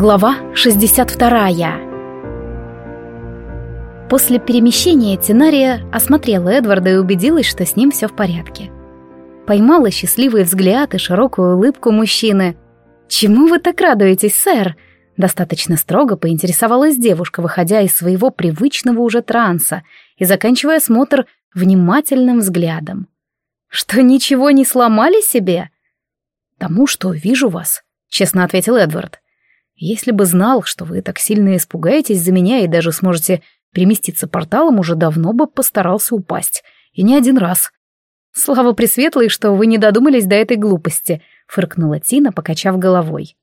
Глава 62 После перемещения Тинария осмотрела Эдварда и убедилась, что с ним все в порядке. Поймала счастливый взгляд и широкую улыбку мужчины. «Чему вы так радуетесь, сэр?» Достаточно строго поинтересовалась девушка, выходя из своего привычного уже транса и заканчивая осмотр внимательным взглядом. «Что, ничего не сломали себе?» «Тому, что вижу вас», — честно ответил Эдвард. «Если бы знал, что вы так сильно испугаетесь за меня и даже сможете переместиться порталом, уже давно бы постарался упасть. И не один раз». «Слава Пресветлой, что вы не додумались до этой глупости», — фыркнула Тина, покачав головой.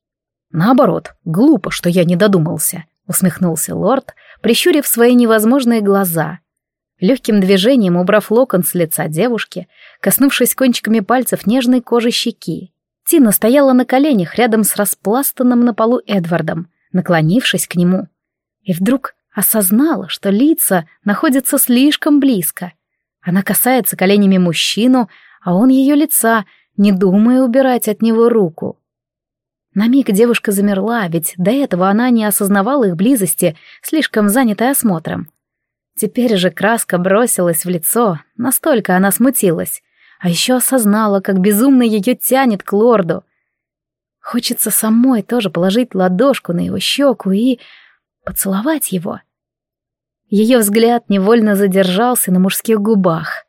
«Наоборот, глупо, что я не додумался», — усмехнулся лорд, прищурив свои невозможные глаза. Легким движением убрав локон с лица девушки, коснувшись кончиками пальцев нежной кожи щеки, Тина стояла на коленях рядом с распластанным на полу Эдвардом, наклонившись к нему. И вдруг осознала, что лица находятся слишком близко. Она касается коленями мужчину, а он ее лица, не думая убирать от него руку. На миг девушка замерла, ведь до этого она не осознавала их близости, слишком занятой осмотром. Теперь же краска бросилась в лицо, настолько она смутилась. А еще осознала, как безумно ее тянет к лорду. Хочется самой тоже положить ладошку на его щеку и поцеловать его. Ее взгляд невольно задержался на мужских губах.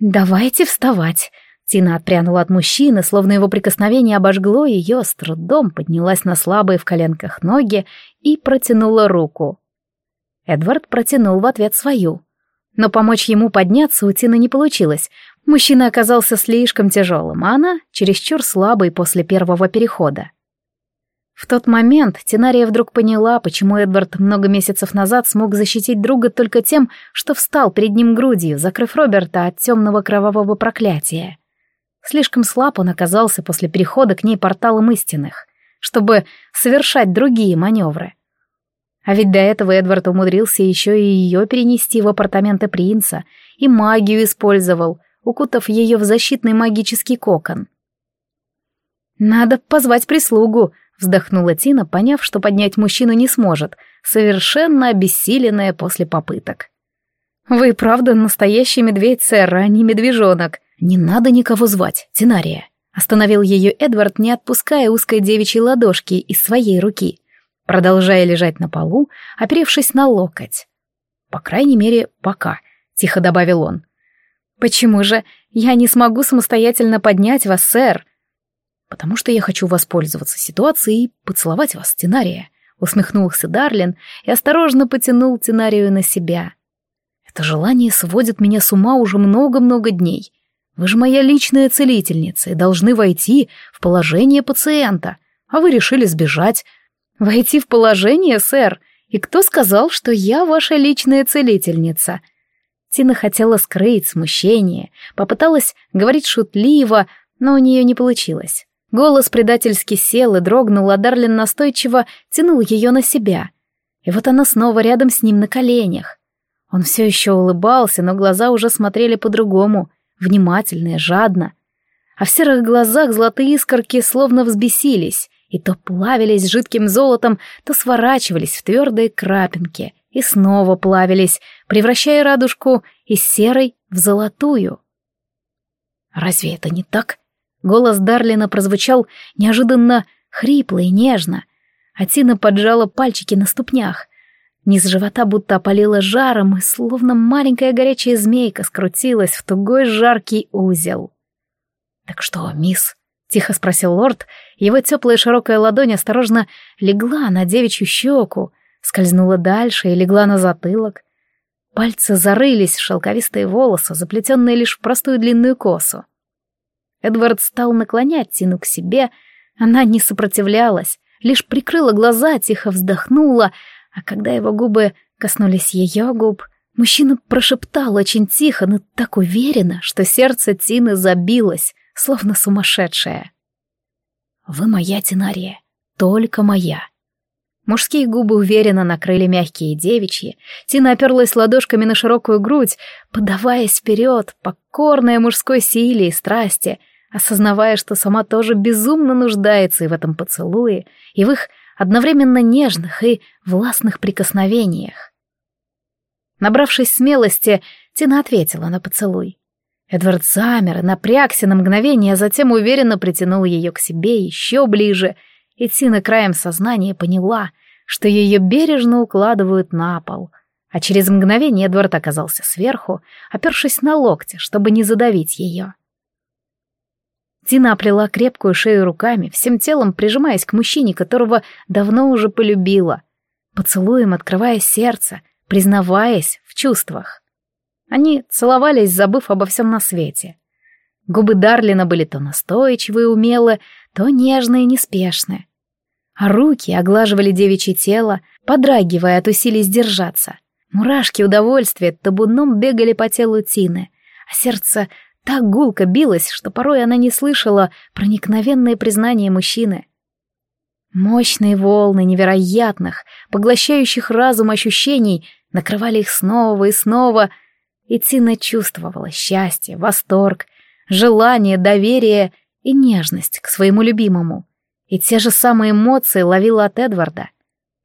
«Давайте вставать», Тина отпрянула от мужчины, словно его прикосновение обожгло ее, с трудом поднялась на слабые в коленках ноги и протянула руку. Эдвард протянул в ответ свою. Но помочь ему подняться у Тины не получилось. Мужчина оказался слишком тяжелым, а она чересчур слабой после первого перехода. В тот момент Тинария вдруг поняла, почему Эдвард много месяцев назад смог защитить друга только тем, что встал перед ним грудью, закрыв Роберта от темного кровавого проклятия. Слишком слаб он оказался после перехода к ней порталом истинных, чтобы совершать другие маневры. А ведь до этого Эдвард умудрился еще и ее перенести в апартаменты принца и магию использовал — укутав ее в защитный магический кокон. «Надо позвать прислугу», — вздохнула Тина, поняв, что поднять мужчину не сможет, совершенно обессиленная после попыток. «Вы правда настоящий медведь, сэр, а не медвежонок. Не надо никого звать, Тинария», — остановил ее Эдвард, не отпуская узкой девичьей ладошки из своей руки, продолжая лежать на полу, оперевшись на локоть. «По крайней мере, пока», — тихо добавил он. «Почему же я не смогу самостоятельно поднять вас, сэр?» «Потому что я хочу воспользоваться ситуацией и поцеловать вас, Тинария», — усмехнулся Дарлин и осторожно потянул Тинарию на себя. «Это желание сводит меня с ума уже много-много дней. Вы же моя личная целительница и должны войти в положение пациента, а вы решили сбежать». «Войти в положение, сэр? И кто сказал, что я ваша личная целительница?» Тина хотела скрыть смущение, попыталась говорить шутливо, но у нее не получилось. Голос предательски сел и дрогнул, а Дарлин настойчиво тянул ее на себя. И вот она снова рядом с ним на коленях. Он все еще улыбался, но глаза уже смотрели по-другому, внимательно и жадно. А в серых глазах золотые искорки словно взбесились и то плавились жидким золотом, то сворачивались в твердые крапинки — и снова плавились, превращая радужку из серой в золотую. «Разве это не так?» Голос Дарлина прозвучал неожиданно хрипло и нежно, а Тина поджала пальчики на ступнях. Низ живота будто опалило жаром, и словно маленькая горячая змейка скрутилась в тугой жаркий узел. «Так что, мисс?» — тихо спросил лорд, его теплая широкая ладонь осторожно легла на девичью щеку, скользнула дальше и легла на затылок. Пальцы зарылись в шелковистые волосы, заплетенные лишь в простую длинную косу. Эдвард стал наклонять Тину к себе, она не сопротивлялась, лишь прикрыла глаза, тихо вздохнула, а когда его губы коснулись ее губ, мужчина прошептал очень тихо, но так уверенно, что сердце Тины забилось, словно сумасшедшее. «Вы моя, Тинария, только моя. Мужские губы уверенно накрыли мягкие девичьи. Тина оперлась ладошками на широкую грудь, подаваясь вперед, покорная мужской силе и страсти, осознавая, что сама тоже безумно нуждается и в этом поцелуе, и в их одновременно нежных и властных прикосновениях. Набравшись смелости, Тина ответила на поцелуй. Эдвард замер и напрягся на мгновение, а затем уверенно притянул ее к себе еще ближе, и Тина краем сознания поняла, что ее бережно укладывают на пол, а через мгновение Эдвард оказался сверху, опершись на локте, чтобы не задавить ее. Тина оплела крепкую шею руками, всем телом прижимаясь к мужчине, которого давно уже полюбила, поцелуем открывая сердце, признаваясь в чувствах. Они целовались, забыв обо всем на свете. Губы Дарлина были то настойчивые умелые, то нежные неспешные. А руки оглаживали девичье тело, подрагивая от усилий сдержаться. Мурашки удовольствия табуном бегали по телу Тины, а сердце так гулко билось, что порой она не слышала проникновенные признания мужчины. Мощные волны невероятных, поглощающих разум ощущений накрывали их снова и снова, и Тина чувствовала счастье, восторг, желание, доверие и нежность к своему любимому. И те же самые эмоции ловила от Эдварда.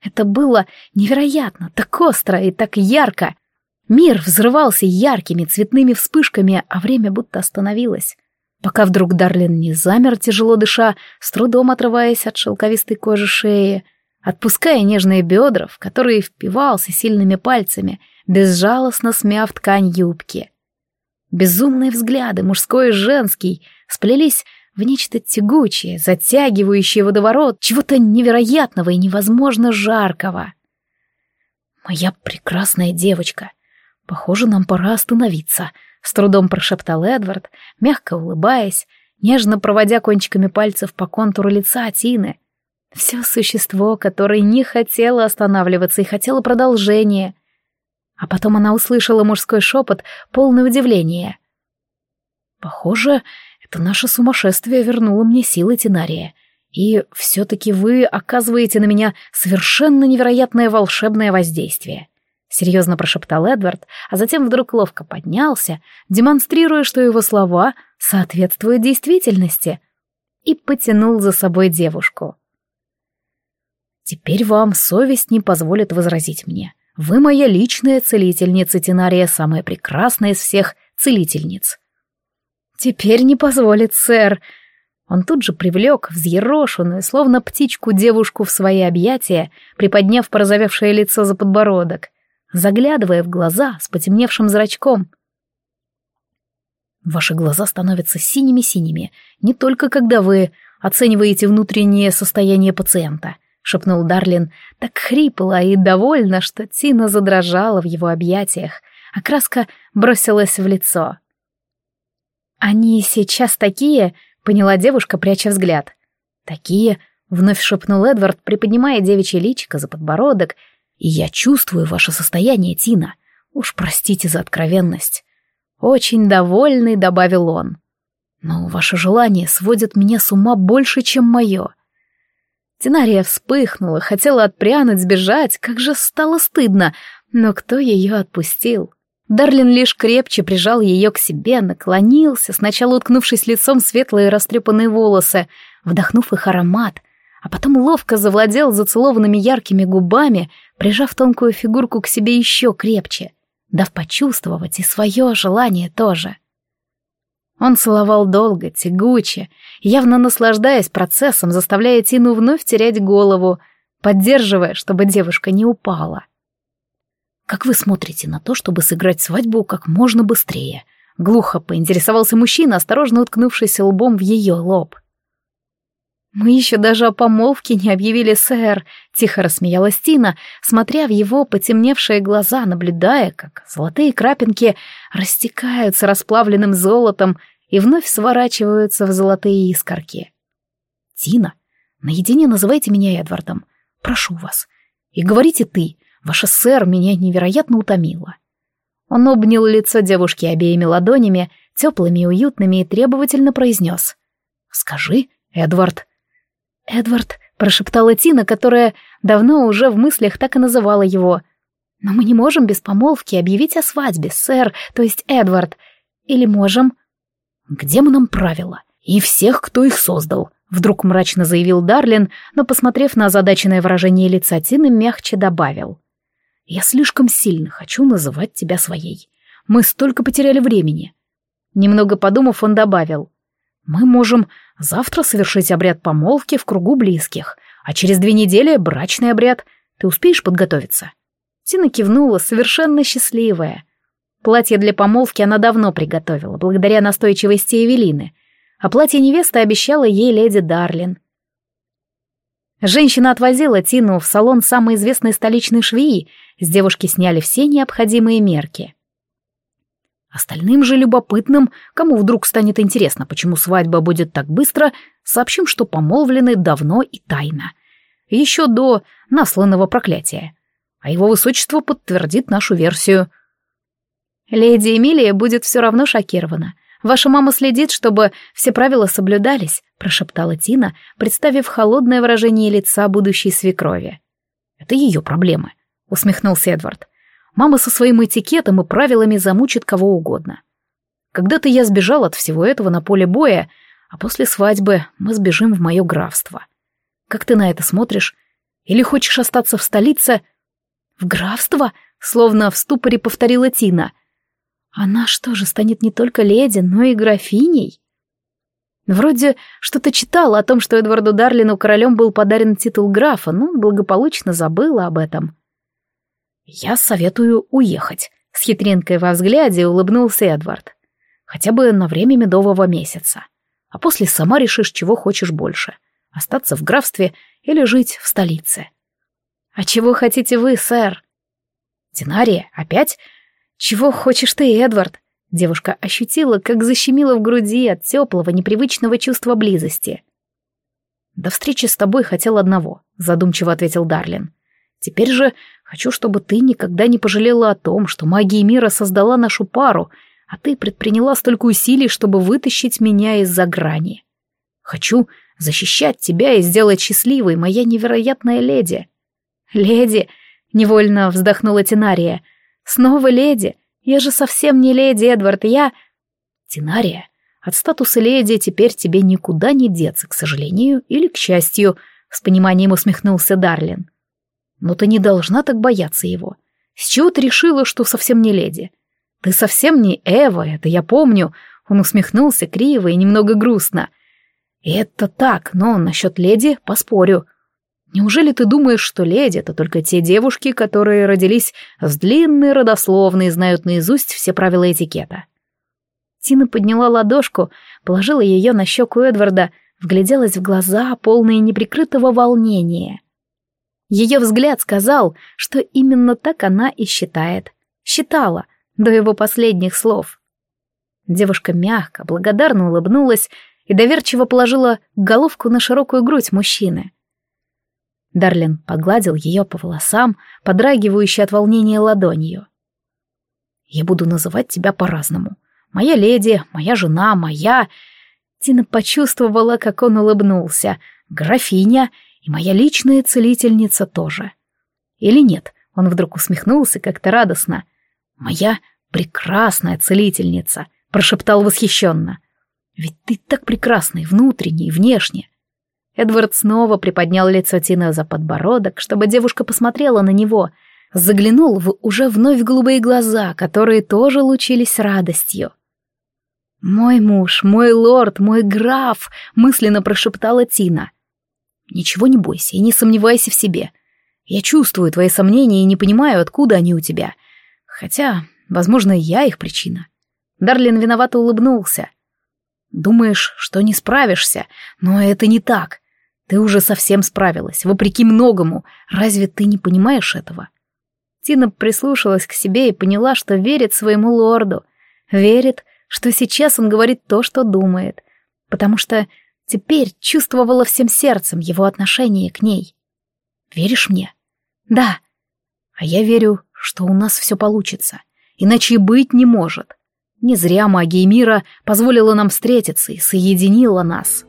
Это было невероятно, так остро и так ярко — Мир взрывался яркими цветными вспышками, а время будто остановилось. Пока вдруг Дарлин не замер, тяжело дыша, с трудом отрываясь от шелковистой кожи шеи, отпуская нежные бедра, в которые впивался сильными пальцами, безжалостно смяв ткань юбки. Безумные взгляды, мужской и женский, сплелись в нечто тягучее, затягивающее водоворот чего-то невероятного и невозможно жаркого. «Моя прекрасная девочка», «Похоже, нам пора остановиться», — с трудом прошептал Эдвард, мягко улыбаясь, нежно проводя кончиками пальцев по контуру лица Тины. Все существо, которое не хотело останавливаться и хотело продолжения. А потом она услышала мужской шепот, полное удивление. «Похоже, это наше сумасшествие вернуло мне силы Тинария. И все-таки вы оказываете на меня совершенно невероятное волшебное воздействие. — серьезно прошептал Эдвард, а затем вдруг ловко поднялся, демонстрируя, что его слова соответствуют действительности, и потянул за собой девушку. «Теперь вам совесть не позволит возразить мне. Вы моя личная целительница Тинария, самая прекрасная из всех целительниц». «Теперь не позволит, сэр», он тут же привлек взъерошенную, словно птичку, девушку в свои объятия, приподняв порозовевшее лицо за подбородок заглядывая в глаза с потемневшим зрачком. Ваши глаза становятся синими-синими, не только когда вы оцениваете внутреннее состояние пациента, шепнул Дарлин так хрипло и довольно, что Тина задрожала в его объятиях, а краска бросилась в лицо. «Они сейчас такие?» — поняла девушка, пряча взгляд. «Такие?» — вновь шепнул Эдвард, приподнимая девичье личико за подбородок и я чувствую ваше состояние, Тина. Уж простите за откровенность. Очень довольный, добавил он. Но ваше желание сводит меня с ума больше, чем мое. Тинария вспыхнула, хотела отпрянуть, сбежать, как же стало стыдно, но кто ее отпустил? Дарлин лишь крепче прижал ее к себе, наклонился, сначала уткнувшись лицом в светлые растрепанные волосы, вдохнув их аромат, а потом ловко завладел зацелованными яркими губами, прижав тонкую фигурку к себе еще крепче, дав почувствовать и свое желание тоже. Он целовал долго, тягуче, явно наслаждаясь процессом, заставляя Тину вновь терять голову, поддерживая, чтобы девушка не упала. «Как вы смотрите на то, чтобы сыграть свадьбу как можно быстрее?» Глухо поинтересовался мужчина, осторожно уткнувшись лбом в ее лоб. — «Мы еще даже о помолвке не объявили, сэр», — тихо рассмеялась Тина, смотря в его потемневшие глаза, наблюдая, как золотые крапинки растекаются расплавленным золотом и вновь сворачиваются в золотые искорки. «Тина, наедине называйте меня Эдвардом. Прошу вас. И говорите ты, ваша сэр меня невероятно утомила». Он обнял лицо девушки обеими ладонями, теплыми и уютными, и требовательно произнес. «Скажи, Эдвард, «Эдвард», — прошептала Тина, которая давно уже в мыслях так и называла его. «Но мы не можем без помолвки объявить о свадьбе, сэр, то есть Эдвард. Или можем?» «Где мы нам правила? И всех, кто их создал», Вдруг мрачно заявил Дарлин, но, посмотрев на озадаченное выражение лица Тины, мягче добавил. «Я слишком сильно хочу называть тебя своей. Мы столько потеряли времени». Немного подумав, он добавил. «Мы можем завтра совершить обряд помолвки в кругу близких, а через две недели брачный обряд. Ты успеешь подготовиться?» Тина кивнула, совершенно счастливая. Платье для помолвки она давно приготовила, благодаря настойчивости Эвелины — а платье невесты обещала ей леди Дарлин. Женщина отвозила Тину в салон самой известной столичной швеи, с девушки сняли все необходимые мерки. Остальным же любопытным, кому вдруг станет интересно, почему свадьба будет так быстро, сообщим, что помолвлены давно и тайно. Еще до насланного проклятия. А его высочество подтвердит нашу версию. Леди Эмилия будет все равно шокирована — Ваша мама следит, чтобы все правила соблюдались», — прошептала Тина, представив холодное выражение лица будущей свекрови. «Это ее проблемы», — усмехнулся Эдвард. «Мама со своим этикетом и правилами замучит кого угодно. Когда-то я сбежал от всего этого на поле боя, а после свадьбы мы сбежим в мое графство. Как ты на это смотришь? Или хочешь остаться в столице?» «В графство?» — словно в ступоре повторила Тина — она что же, станет не только леди, но и графиней? Вроде что-то читала о том, что Эдварду Дарлину королем был подарен титул графа, но благополучно забыла об этом. «Я советую уехать», — с хитринкой во взгляде улыбнулся Эдвард. «Хотя бы на время медового месяца. А после сама решишь, чего хочешь больше — остаться в графстве или жить в столице». «А чего хотите вы, сэр?» «Динария, опять? «Чего хочешь ты, Эдвард?» Девушка ощутила, как защемило в груди от теплого, непривычного чувства близости. «До встречи с тобой хотел одного», — задумчиво ответил Дарлин. «Теперь же хочу, чтобы ты никогда не пожалела о том, что магия мира создала нашу пару, а ты предприняла столько усилий, чтобы вытащить меня из-за грани. Хочу защищать тебя и сделать счастливой, моя невероятная леди». «Леди!» — невольно вздохнула Тинария — Снова леди? Я же совсем не леди, Эдвард, я... Тинария, от статуса леди теперь тебе никуда не деться, к сожалению или к счастью, с пониманием усмехнулся Дарлин. Но ты не должна так бояться его. С чего ты решила, что совсем не леди? Ты совсем не Эва, это я помню. Он усмехнулся криво и немного грустно. Это так, но насчет леди поспорю. Неужели ты думаешь, что леди — это только те девушки, которые родились с длинной родословной и знают наизусть все правила этикета?» Тина подняла ладошку, положила ее на щеку Эдварда, вгляделась в глаза, полные неприкрытого волнения. Ее взгляд сказал, что именно так она и считает. Считала, до его последних слов. Девушка мягко, благодарно улыбнулась и доверчиво положила головку на широкую грудь мужчины. Дарлин погладил ее по волосам, подрагивающей от волнения ладонью. «Я буду называть тебя по-разному. Моя леди, моя жена, моя...» Тина почувствовала, как он улыбнулся. «Графиня и моя личная целительница тоже». Или нет, он вдруг усмехнулся как-то радостно. «Моя прекрасная целительница», — прошептал восхищенно. «Ведь ты так прекрасный внутренне и внешне. Эдвард снова приподнял лицо Тины за подбородок, чтобы девушка посмотрела на него. Заглянул в уже вновь голубые глаза, которые тоже лучились радостью. «Мой муж, мой лорд, мой граф!» — мысленно прошептала Тина. «Ничего не бойся и не сомневайся в себе. Я чувствую твои сомнения и не понимаю, откуда они у тебя. Хотя, возможно, я их причина». Дарлин виновато улыбнулся. «Думаешь, что не справишься, но это не так. Ты уже совсем справилась, вопреки многому. Разве ты не понимаешь этого? Тина прислушалась к себе и поняла, что верит своему лорду. Верит, что сейчас он говорит то, что думает. Потому что теперь чувствовала всем сердцем его отношение к ней. Веришь мне? Да. А я верю, что у нас все получится. Иначе и быть не может. Не зря магия мира позволила нам встретиться и соединила нас.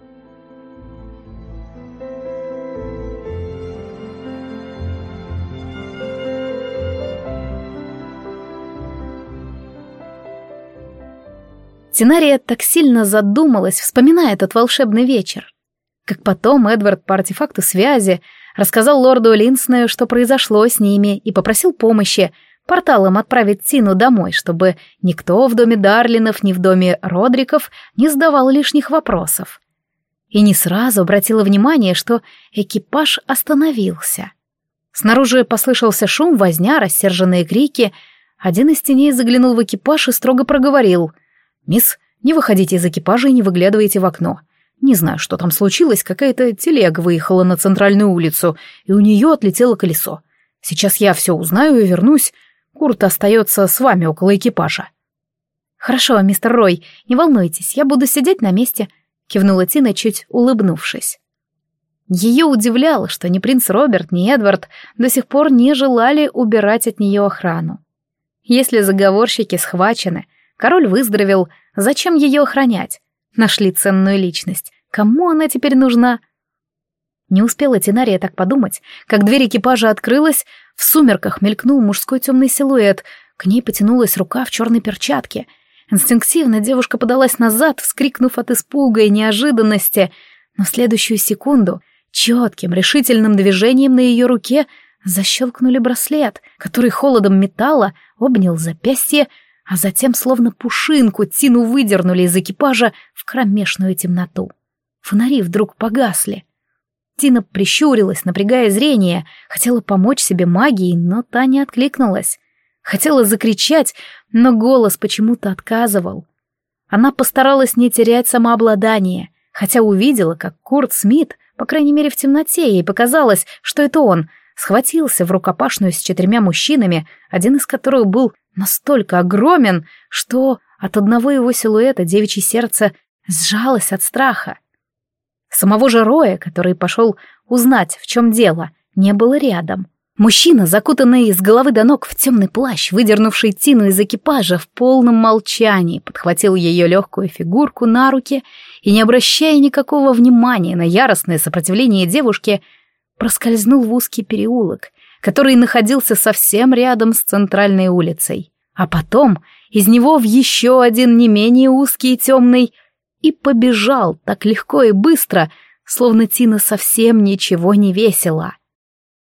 Тинария так сильно задумалась, вспоминая этот волшебный вечер. Как потом Эдвард по артефакту связи рассказал лорду Линснею, что произошло с ними, и попросил помощи, порталом отправить Тину домой, чтобы никто в доме Дарлинов ни в доме Родриков не задавал лишних вопросов. И не сразу обратила внимание, что экипаж остановился. Снаружи послышался шум, возня, рассерженные крики. Один из теней заглянул в экипаж и строго проговорил. «Мисс, не выходите из экипажа и не выглядывайте в окно. Не знаю, что там случилось, какая-то телега выехала на центральную улицу, и у нее отлетело колесо. Сейчас я все узнаю и вернусь. Курт остается с вами около экипажа». «Хорошо, мистер Рой, не волнуйтесь, я буду сидеть на месте», — кивнула Тина, чуть улыбнувшись. Ее удивляло, что ни принц Роберт, ни Эдвард до сих пор не желали убирать от нее охрану. Если заговорщики схвачены, король выздоровел, зачем ее охранять? Нашли ценную личность. Кому она теперь нужна? Не успела Тинария так подумать, как дверь экипажа открылась, в сумерках мелькнул мужской темный силуэт, к ней потянулась рука в черной перчатке. Инстинктивно девушка подалась назад, вскрикнув от испуга и неожиданности, но в следующую секунду четким, решительным движением на ее руке защелкнули браслет, который холодом металла обнял запястье, а затем, словно пушинку, Тину выдернули из экипажа в кромешную темноту. Фонари вдруг погасли. Тина прищурилась, напрягая зрение, хотела помочь себе магией, но та не откликнулась. Хотела закричать, но голос почему-то отказывал. Она постаралась не терять самообладание, хотя увидела, как Курт Смит, по крайней мере в темноте, ей показалось, что это он, схватился в рукопашную с четырьмя мужчинами, один из которых был настолько огромен, что от одного его силуэта девичье сердце сжалось от страха. Самого же Роя, который пошел узнать, в чем дело, не было рядом. Мужчина, закутанный с головы до ног в темный плащ, выдернувший Тину из экипажа в полном молчании, подхватил ее легкую фигурку на руки и, не обращая никакого внимания на яростное сопротивление девушки, проскользнул в узкий переулок который находился совсем рядом с центральной улицей. А потом из него в еще один не менее узкий и темный, и побежал так легко и быстро, словно Тина совсем ничего не весила.